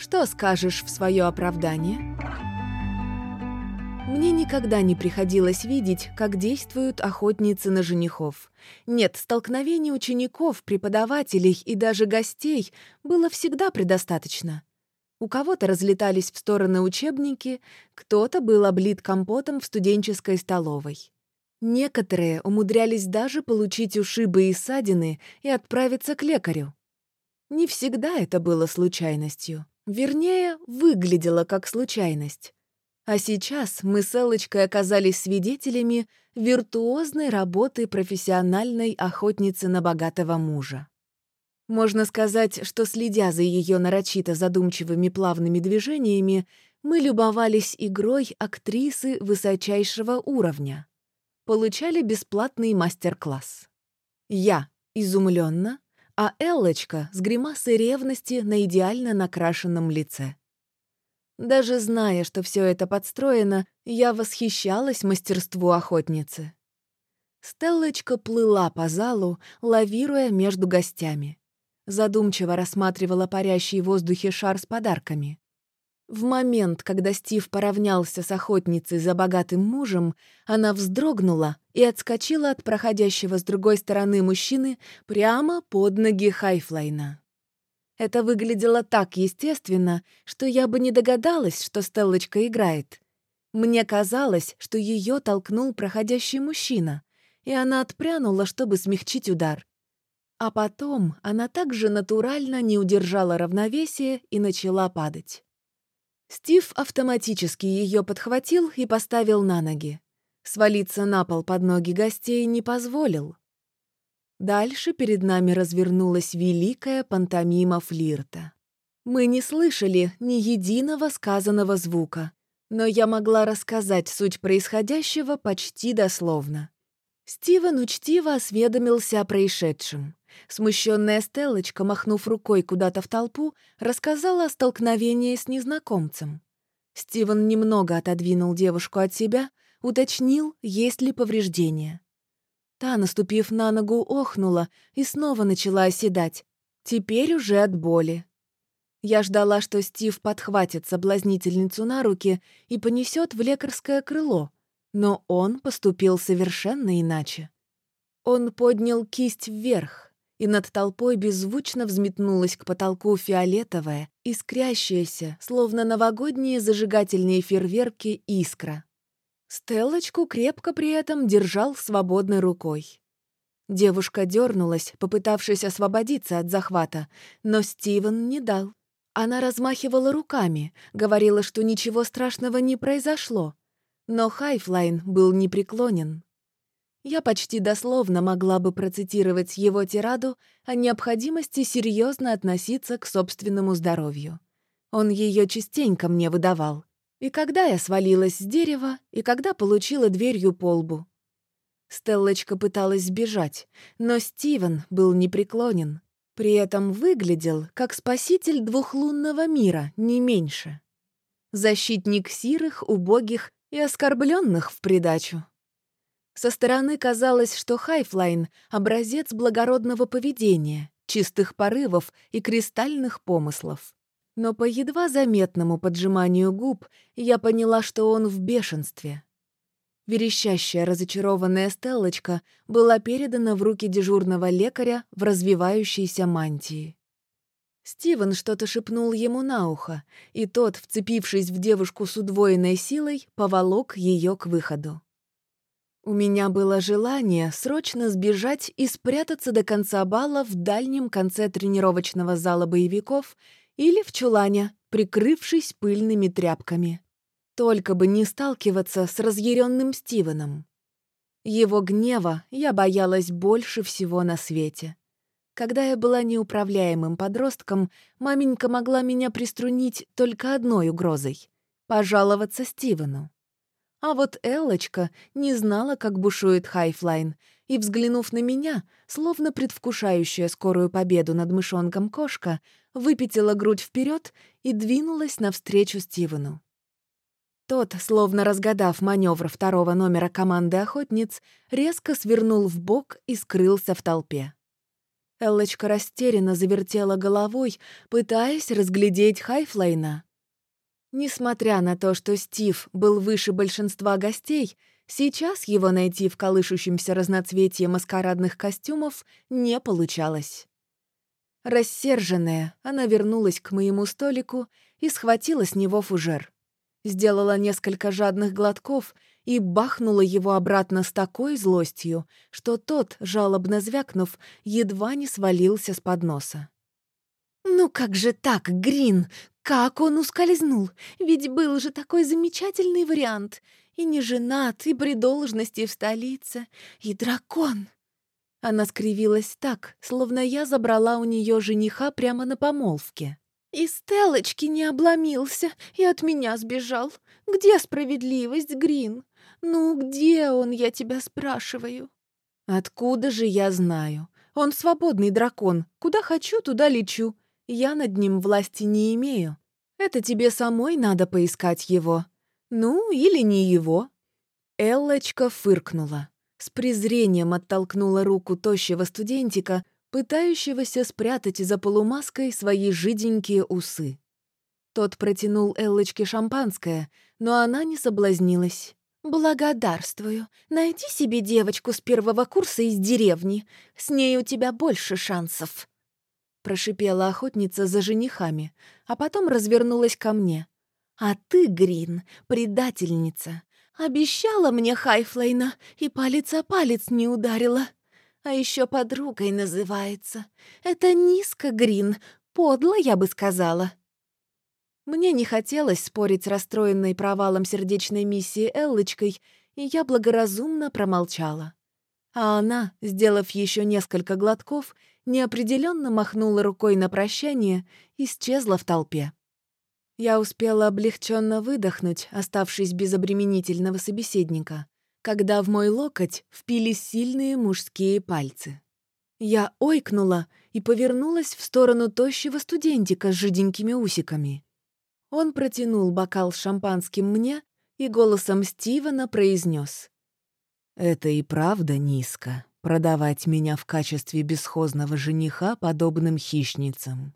Что скажешь в свое оправдание? Мне никогда не приходилось видеть, как действуют охотницы на женихов. Нет, столкновений учеников, преподавателей и даже гостей было всегда предостаточно. У кого-то разлетались в стороны учебники, кто-то был облит компотом в студенческой столовой. Некоторые умудрялись даже получить ушибы и ссадины и отправиться к лекарю. Не всегда это было случайностью. Вернее, выглядело как случайность. А сейчас мы с Эллочкой оказались свидетелями виртуозной работы профессиональной охотницы на богатого мужа. Можно сказать, что, следя за ее нарочито задумчивыми плавными движениями, мы любовались игрой актрисы высочайшего уровня. Получали бесплатный мастер-класс. Я изумленно, а Эллочка с гримасой ревности на идеально накрашенном лице. Даже зная, что все это подстроено, я восхищалась мастерству охотницы. Стеллочка плыла по залу, лавируя между гостями. Задумчиво рассматривала парящий в воздухе шар с подарками. В момент, когда Стив поравнялся с охотницей за богатым мужем, она вздрогнула и отскочила от проходящего с другой стороны мужчины прямо под ноги Хайфлайна. Это выглядело так естественно, что я бы не догадалась, что Стеллочка играет. Мне казалось, что ее толкнул проходящий мужчина, и она отпрянула, чтобы смягчить удар. А потом она также натурально не удержала равновесие и начала падать. Стив автоматически ее подхватил и поставил на ноги. Свалиться на пол под ноги гостей не позволил. Дальше перед нами развернулась великая пантомима флирта. Мы не слышали ни единого сказанного звука, но я могла рассказать суть происходящего почти дословно. Стивен учтиво осведомился о происшедшем. Смущенная Стеллочка, махнув рукой куда-то в толпу, рассказала о столкновении с незнакомцем. Стивен немного отодвинул девушку от себя, уточнил, есть ли повреждения. Та, наступив на ногу, охнула и снова начала оседать. Теперь уже от боли. Я ждала, что Стив подхватит соблазнительницу на руки и понесет в лекарское крыло, но он поступил совершенно иначе. Он поднял кисть вверх, и над толпой беззвучно взметнулась к потолку фиолетовая, искрящаяся, словно новогодние зажигательные фейерверки, искра. Стеллочку крепко при этом держал свободной рукой. Девушка дернулась, попытавшись освободиться от захвата, но Стивен не дал. Она размахивала руками, говорила, что ничего страшного не произошло. Но Хайфлайн был непреклонен. Я почти дословно могла бы процитировать его тираду о необходимости серьезно относиться к собственному здоровью. Он ее частенько мне выдавал. И когда я свалилась с дерева, и когда получила дверью по лбу. Стеллочка пыталась сбежать, но Стивен был непреклонен. При этом выглядел как спаситель двухлунного мира, не меньше. Защитник сирых, убогих и оскорбленных в придачу. Со стороны казалось, что Хайфлайн — образец благородного поведения, чистых порывов и кристальных помыслов. Но по едва заметному поджиманию губ я поняла, что он в бешенстве. Верещащая разочарованная Стеллочка была передана в руки дежурного лекаря в развивающейся мантии. Стивен что-то шепнул ему на ухо, и тот, вцепившись в девушку с удвоенной силой, поволок ее к выходу. У меня было желание срочно сбежать и спрятаться до конца бала в дальнем конце тренировочного зала боевиков или в чулане, прикрывшись пыльными тряпками. Только бы не сталкиваться с разъяренным Стивеном. Его гнева я боялась больше всего на свете. Когда я была неуправляемым подростком, маменька могла меня приструнить только одной угрозой — пожаловаться Стивену. А вот Эллочка не знала, как бушует Хайфлайн, и, взглянув на меня, словно предвкушающая скорую победу над мышонком кошка, выпятила грудь вперед и двинулась навстречу Стивену. Тот, словно разгадав маневр второго номера команды охотниц, резко свернул в бок и скрылся в толпе. Эллочка растерянно завертела головой, пытаясь разглядеть Хайфлейна. Несмотря на то, что Стив был выше большинства гостей, сейчас его найти в колышущемся разноцветье маскарадных костюмов не получалось. Рассерженная, она вернулась к моему столику и схватила с него фужер. Сделала несколько жадных глотков и бахнула его обратно с такой злостью, что тот, жалобно звякнув, едва не свалился с подноса. «Ну как же так, Грин? Как он ускользнул? Ведь был же такой замечательный вариант. И не женат, и при должности в столице, и дракон!» Она скривилась так, словно я забрала у нее жениха прямо на помолвке. «И Стеллочки не обломился, и от меня сбежал. Где справедливость, Грин? Ну, где он, я тебя спрашиваю?» «Откуда же я знаю? Он свободный дракон. Куда хочу, туда лечу. Я над ним власти не имею. Это тебе самой надо поискать его. Ну, или не его». Эллочка фыркнула. С презрением оттолкнула руку тощего студентика, пытающегося спрятать за полумаской свои жиденькие усы. Тот протянул Эллочке шампанское, но она не соблазнилась. «Благодарствую. Найди себе девочку с первого курса из деревни. С ней у тебя больше шансов». Прошипела охотница за женихами, а потом развернулась ко мне. «А ты, Грин, предательница. Обещала мне Хайфлейна и палец о палец не ударила. А еще подругой называется. Это низко, Грин, подло, я бы сказала». Мне не хотелось спорить с расстроенной провалом сердечной миссии Эллочкой, и я благоразумно промолчала. А она, сделав еще несколько глотков, неопределенно махнула рукой на прощание и исчезла в толпе. Я успела облегченно выдохнуть, оставшись без обременительного собеседника, когда в мой локоть впились сильные мужские пальцы. Я ойкнула и повернулась в сторону тощего студентика с жиденькими усиками. Он протянул бокал с шампанским мне и голосом Стивена произнес: «Это и правда низко, продавать меня в качестве бесхозного жениха подобным хищницам».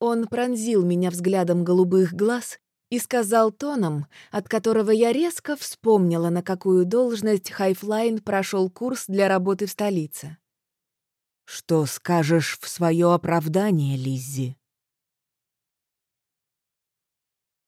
Он пронзил меня взглядом голубых глаз и сказал тоном, от которого я резко вспомнила, на какую должность Хайфлайн прошел курс для работы в столице. «Что скажешь в свое оправдание, Лиззи?»